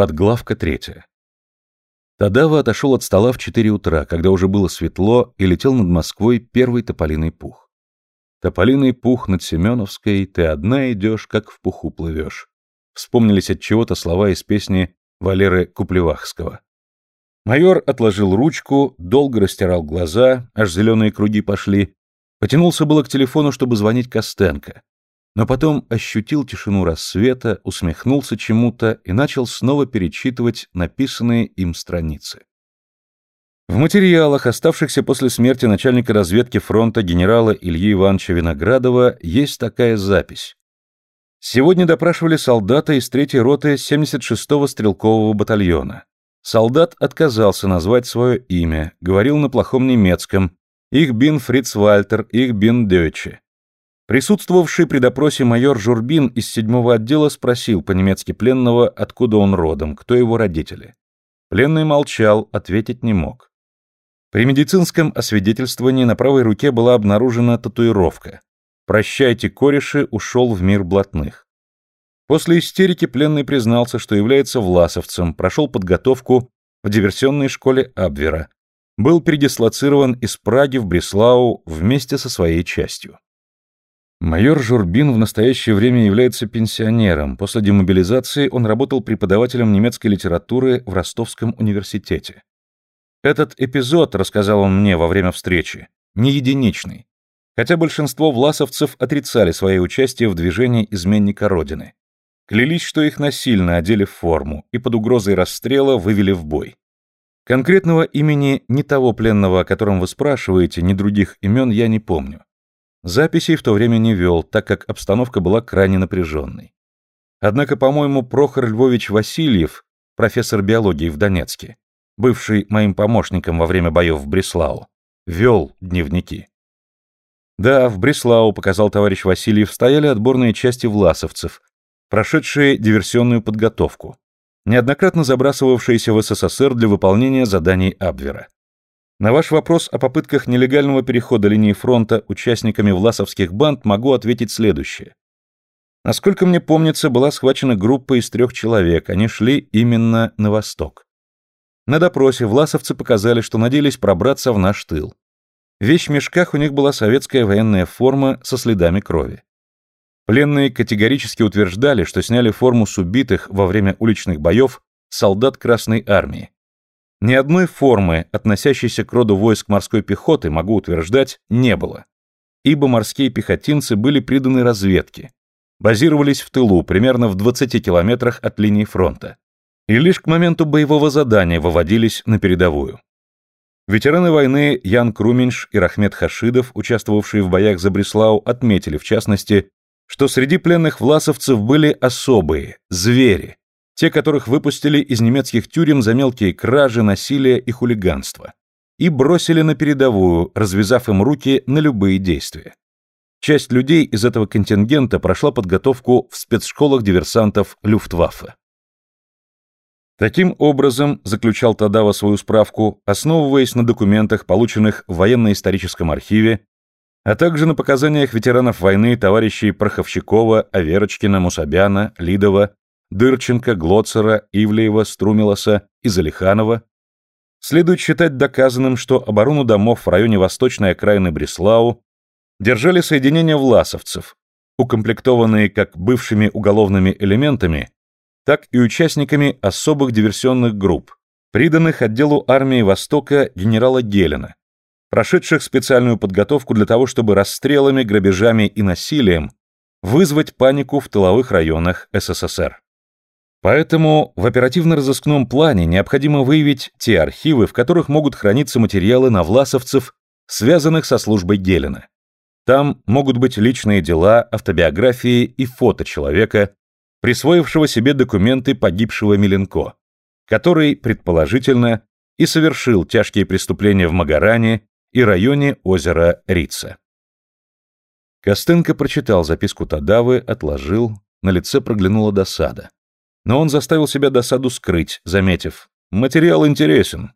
Подглавка третья. Тадава отошел от стола в четыре утра, когда уже было светло, и летел над Москвой первый тополиный пух. Тополиный пух над Семеновской, ты одна идешь, как в пуху плывешь. Вспомнились от чего-то слова из песни Валеры Куплевахского. Майор отложил ручку, долго растирал глаза, аж зеленые круги пошли, потянулся было к телефону, чтобы звонить Костенко но потом ощутил тишину рассвета, усмехнулся чему-то и начал снова перечитывать написанные им страницы. В материалах, оставшихся после смерти начальника разведки фронта генерала Ильи Ивановича Виноградова, есть такая запись. Сегодня допрашивали солдата из 3-й роты 76-го стрелкового батальона. Солдат отказался назвать свое имя, говорил на плохом немецком «Их бин Фриц Вальтер, их бин Дёче». Присутствовавший при допросе майор Журбин из седьмого отдела спросил по-немецки пленного, откуда он родом, кто его родители. Пленный молчал, ответить не мог. При медицинском освидетельствовании на правой руке была обнаружена татуировка. «Прощайте, кореши, ушел в мир блатных». После истерики пленный признался, что является власовцем, прошел подготовку в диверсионной школе Абвера, был передислоцирован из Праги в Бреслау вместе со своей частью. Майор Журбин в настоящее время является пенсионером. После демобилизации он работал преподавателем немецкой литературы в Ростовском университете. Этот эпизод, рассказал он мне во время встречи, не единичный. Хотя большинство власовцев отрицали свое участие в движении изменника Родины. Клялись, что их насильно одели в форму и под угрозой расстрела вывели в бой. Конкретного имени ни того пленного, о котором вы спрашиваете, ни других имен я не помню. Записей в то время не вел, так как обстановка была крайне напряженной. Однако, по-моему, Прохор Львович Васильев, профессор биологии в Донецке, бывший моим помощником во время боев в Бреслау, вел дневники. Да, в Бреслау, показал товарищ Васильев, стояли отборные части власовцев, прошедшие диверсионную подготовку, неоднократно забрасывавшиеся в СССР для выполнения заданий Абвера. На ваш вопрос о попытках нелегального перехода линии фронта участниками власовских банд могу ответить следующее. Насколько мне помнится, была схвачена группа из трех человек, они шли именно на восток. На допросе власовцы показали, что надеялись пробраться в наш тыл. В вещмешках у них была советская военная форма со следами крови. Пленные категорически утверждали, что сняли форму с убитых во время уличных боев солдат Красной Армии. Ни одной формы, относящейся к роду войск морской пехоты, могу утверждать, не было. Ибо морские пехотинцы были приданы разведке, базировались в тылу, примерно в 20 километрах от линии фронта, и лишь к моменту боевого задания выводились на передовую. Ветераны войны Ян Круменьш и Рахмет Хашидов, участвовавшие в боях за Бреслау, отметили, в частности, что среди пленных власовцев были особые, звери, те, которых выпустили из немецких тюрем за мелкие кражи, насилие и хулиганство, и бросили на передовую, развязав им руки на любые действия. Часть людей из этого контингента прошла подготовку в спецшколах диверсантов Люфтваффе. Таким образом, заключал Тадава свою справку, основываясь на документах, полученных в военно-историческом архиве, а также на показаниях ветеранов войны товарищей Пороховщикова, Аверочкина, Мусабяна, Лидова Дырченко, Глоцера, Ивлеева, Струмилоса и Залиханова, следует считать доказанным, что оборону домов в районе восточной окраины Бреслау держали соединения власовцев, укомплектованные как бывшими уголовными элементами, так и участниками особых диверсионных групп, приданных отделу армии Востока генерала Гелена, прошедших специальную подготовку для того, чтобы расстрелами, грабежами и насилием вызвать панику в тыловых районах СССР. Поэтому в оперативно-розыскном плане необходимо выявить те архивы, в которых могут храниться материалы на власовцев, связанных со службой Гелена. Там могут быть личные дела, автобиографии и фото человека, присвоившего себе документы погибшего Миленко, который, предположительно, и совершил тяжкие преступления в Магаране и районе озера Рица. Костенко прочитал записку Тадавы, отложил, на лице проглянула досада. Но он заставил себя досаду скрыть, заметив, «Материал интересен.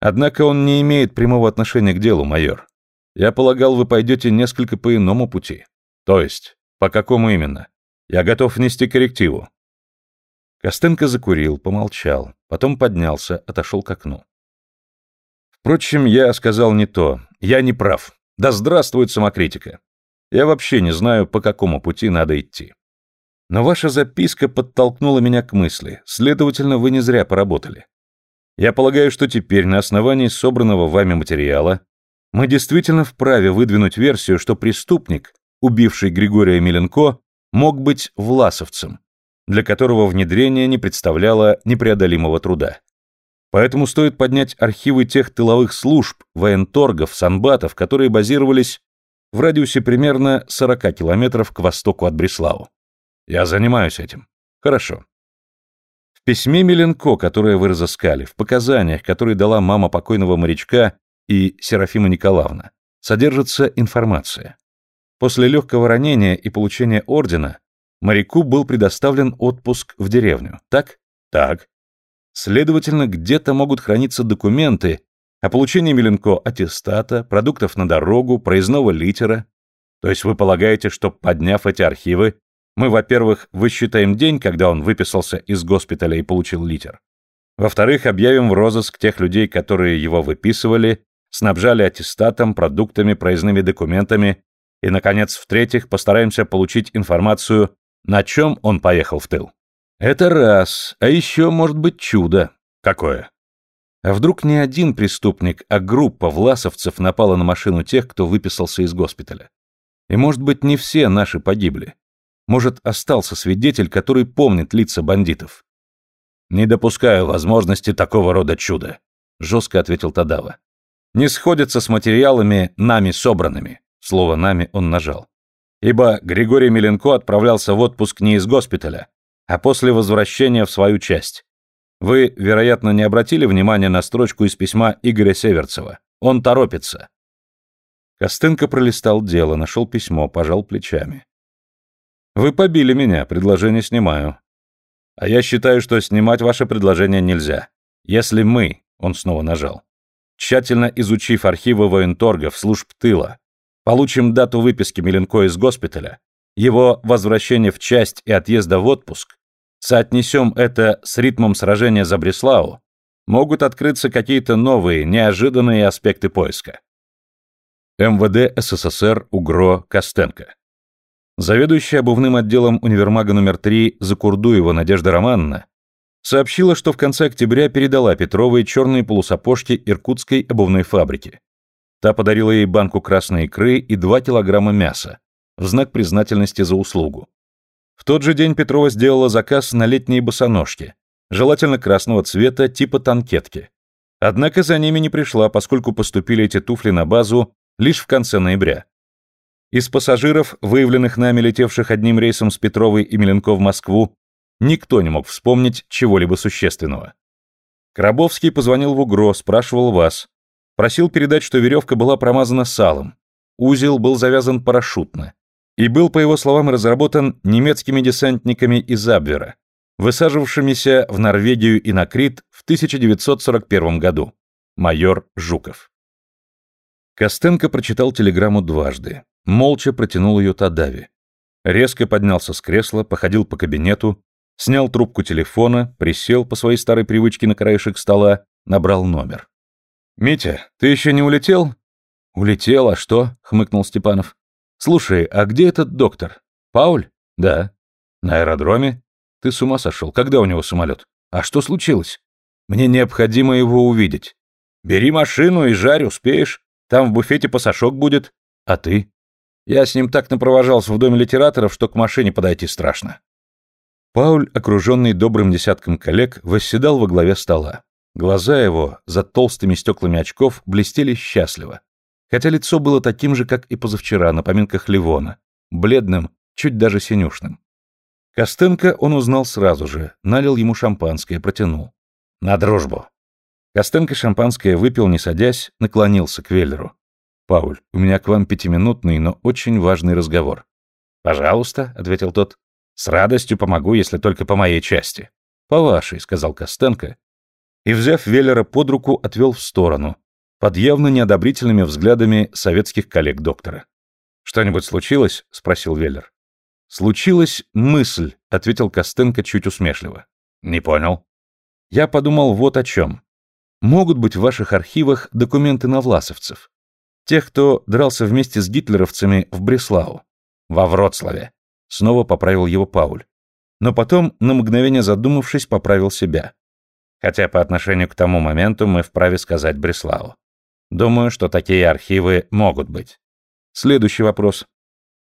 Однако он не имеет прямого отношения к делу, майор. Я полагал, вы пойдете несколько по иному пути. То есть, по какому именно? Я готов внести коррективу». Костенко закурил, помолчал, потом поднялся, отошел к окну. Впрочем, я сказал не то. Я не прав. Да здравствует самокритика. Я вообще не знаю, по какому пути надо идти. Но ваша записка подтолкнула меня к мысли. Следовательно, вы не зря поработали. Я полагаю, что теперь на основании собранного вами материала мы действительно вправе выдвинуть версию, что преступник, убивший Григория Миленко, мог быть власовцем, для которого внедрение не представляло непреодолимого труда. Поэтому стоит поднять архивы тех тыловых служб, военторгов, санбатов, которые базировались в радиусе примерно 40 километров к востоку от Бреслау. Я занимаюсь этим. Хорошо. В письме Миленко, которое вы разыскали, в показаниях, которые дала мама покойного морячка и Серафима Николаевна, содержится информация. После легкого ранения и получения ордена моряку был предоставлен отпуск в деревню, так? Так. Следовательно, где-то могут храниться документы о получении Миленко аттестата, продуктов на дорогу, проездного литера. То есть вы полагаете, что, подняв эти архивы, мы, во-первых, высчитаем день, когда он выписался из госпиталя и получил литер. Во-вторых, объявим в розыск тех людей, которые его выписывали, снабжали аттестатом, продуктами, проездными документами и, наконец, в-третьих, постараемся получить информацию, на чем он поехал в тыл. Это раз. А еще может быть чудо. Какое? А вдруг не один преступник, а группа власовцев напала на машину тех, кто выписался из госпиталя? И может быть не все наши погибли. Может, остался свидетель, который помнит лица бандитов. «Не допускаю возможности такого рода чуда», — жестко ответил Тадава. «Не сходятся с материалами, нами собранными. Слово «нами» он нажал. Ибо Григорий Миленко отправлялся в отпуск не из госпиталя, а после возвращения в свою часть. Вы, вероятно, не обратили внимания на строчку из письма Игоря Северцева. Он торопится. Костенко пролистал дело, нашел письмо, пожал плечами. Вы побили меня, предложение снимаю. А я считаю, что снимать ваше предложение нельзя. Если мы, он снова нажал, тщательно изучив архивы военторгов, служб тыла, Получим дату выписки Миленко из госпиталя, его возвращение в часть и отъезда в отпуск, соотнесем это с ритмом сражения за Бреслау, могут открыться какие-то новые, неожиданные аспекты поиска. МВД СССР УГРО Костенко. Заведующая обувным отделом универмага номер 3 Закурдуева Надежда Романна сообщила, что в конце октября передала Петровой черные полусапожки Иркутской обувной фабрики. Та подарила ей банку красной икры и 2 килограмма мяса, в знак признательности за услугу. В тот же день Петрова сделала заказ на летние босоножки, желательно красного цвета, типа танкетки. Однако за ними не пришла, поскольку поступили эти туфли на базу лишь в конце ноября. Из пассажиров, выявленных нами летевших одним рейсом с Петровой и Миленко в Москву, никто не мог вспомнить чего-либо существенного. Крабовский позвонил в УГРО, спрашивал вас, Просил передать, что веревка была промазана салом. Узел был завязан парашютно. И был, по его словам, разработан немецкими десантниками из Абвера, высаживавшимися в Норвегию и на Крит в 1941 году. Майор Жуков. Костенко прочитал телеграмму дважды. Молча протянул ее Тадави. Резко поднялся с кресла, походил по кабинету, снял трубку телефона, присел по своей старой привычке на краешек стола, набрал номер. «Митя, ты еще не улетел?» «Улетел, а что?» — хмыкнул Степанов. «Слушай, а где этот доктор? Пауль?» «Да». «На аэродроме?» «Ты с ума сошел? Когда у него самолет? А что случилось?» «Мне необходимо его увидеть». «Бери машину и жарь, успеешь. Там в буфете пасашок будет. А ты?» «Я с ним так напровожался в доме литераторов, что к машине подойти страшно». Пауль, окруженный добрым десятком коллег, восседал во главе стола. Глаза его, за толстыми стеклами очков, блестели счастливо. Хотя лицо было таким же, как и позавчера на поминках Ливона, бледным, чуть даже синюшным. Костенко он узнал сразу же, налил ему шампанское, протянул. «На дружбу!» Костенко шампанское выпил, не садясь, наклонился к Веллеру. «Пауль, у меня к вам пятиминутный, но очень важный разговор». «Пожалуйста», — ответил тот. «С радостью помогу, если только по моей части». «По вашей», — сказал Костенко, и, взяв Веллера под руку, отвел в сторону, под явно неодобрительными взглядами советских коллег доктора. «Что-нибудь случилось?» — спросил Веллер. «Случилась мысль», — ответил Костенко чуть усмешливо. Не понял. Я подумал вот о чем. Могут быть в ваших архивах документы на власовцев. Тех, кто дрался вместе с гитлеровцами в Бреслау. Во Вроцлаве. Снова поправил его Пауль. Но потом, на мгновение задумавшись, поправил себя. Хотя по отношению к тому моменту мы вправе сказать Бреслау. Думаю, что такие архивы могут быть. Следующий вопрос.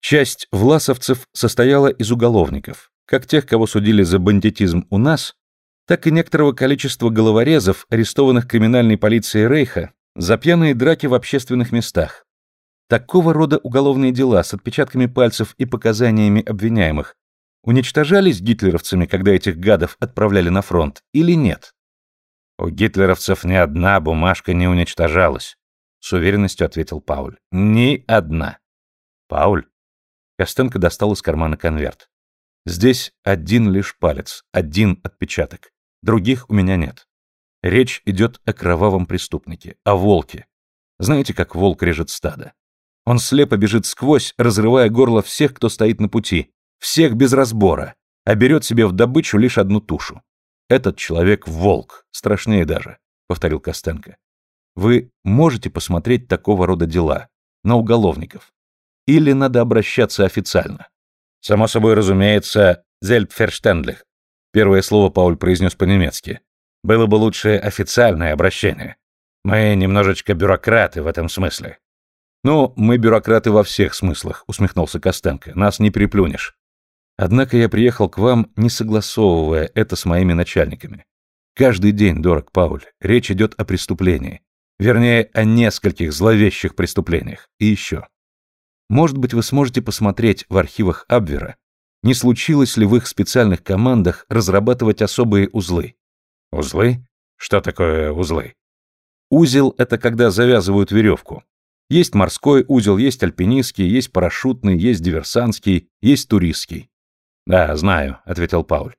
Часть власовцев состояла из уголовников, как тех, кого судили за бандитизм у нас, так и некоторого количества головорезов, арестованных криминальной полицией Рейха за пьяные драки в общественных местах. Такого рода уголовные дела с отпечатками пальцев и показаниями обвиняемых уничтожались гитлеровцами, когда этих гадов отправляли на фронт, или нет? У гитлеровцев ни одна бумажка не уничтожалась, с уверенностью ответил Пауль. Ни одна. Пауль? Костенко достал из кармана конверт. Здесь один лишь палец, один отпечаток. Других у меня нет. Речь идет о кровавом преступнике, о волке. Знаете, как волк режет стадо? Он слепо бежит сквозь, разрывая горло всех, кто стоит на пути, всех без разбора, а берет себе в добычу лишь одну тушу. Этот человек — волк, страшнее даже, — повторил Костенко. Вы можете посмотреть такого рода дела, на уголовников. Или надо обращаться официально? Само собой разумеется, Зельпферштендлих. Первое слово Пауль произнес по-немецки. Было бы лучше официальное обращение. Мы немножечко бюрократы в этом смысле. Ну, мы бюрократы во всех смыслах, усмехнулся Костенко. Нас не переплюнешь. Однако я приехал к вам, не согласовывая это с моими начальниками. Каждый день, дорог Пауль, речь идет о преступлении. Вернее, о нескольких зловещих преступлениях. И еще. Может быть, вы сможете посмотреть в архивах Абвера, не случилось ли в их специальных командах разрабатывать особые узлы. Узлы? Что такое узлы? Узел — это когда завязывают веревку. Есть морской узел, есть альпинистский, есть парашютный, есть диверсантский, есть туристский. «Да, знаю», — ответил Пауль.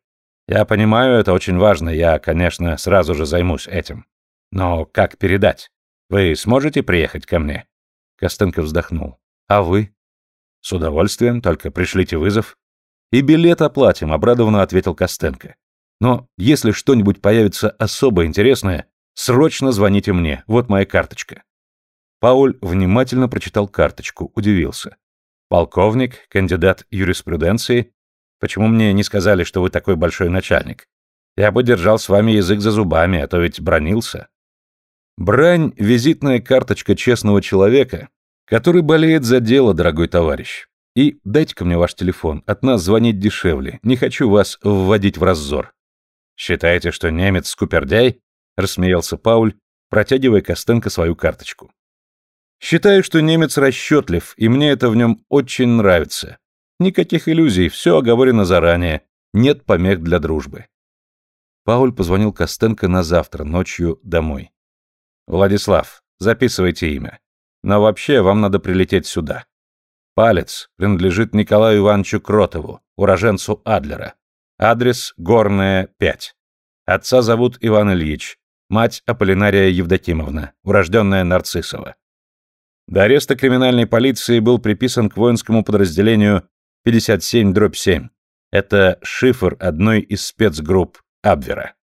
«Я понимаю, это очень важно, я, конечно, сразу же займусь этим. Но как передать? Вы сможете приехать ко мне?» Костенко вздохнул. «А вы?» «С удовольствием, только пришлите вызов». «И билет оплатим», — обрадованно ответил Костенко. «Но если что-нибудь появится особо интересное, срочно звоните мне, вот моя карточка». Пауль внимательно прочитал карточку, удивился. «Полковник, кандидат юриспруденции, Почему мне не сказали, что вы такой большой начальник? Я бы держал с вами язык за зубами, а то ведь бронился. Брань — визитная карточка честного человека, который болеет за дело, дорогой товарищ. И дайте-ка мне ваш телефон, от нас звонить дешевле, не хочу вас вводить в раззор. Считаете, что немец скупердяй? Рассмеялся Пауль, протягивая Костенко свою карточку. Считаю, что немец расчетлив, и мне это в нем очень нравится. Никаких иллюзий, все оговорено заранее. Нет помех для дружбы. Пауль позвонил Костенко на завтра, ночью, домой. «Владислав, записывайте имя. Но вообще вам надо прилететь сюда. Палец принадлежит Николаю Ивановичу Кротову, уроженцу Адлера. Адрес Горная, 5. Отца зовут Иван Ильич, мать Аполлинария Евдокимовна, урожденная Нарциссова. До ареста криминальной полиции был приписан к воинскому подразделению 57 дробь 7. Это шифр одной из спецгрупп Абвера.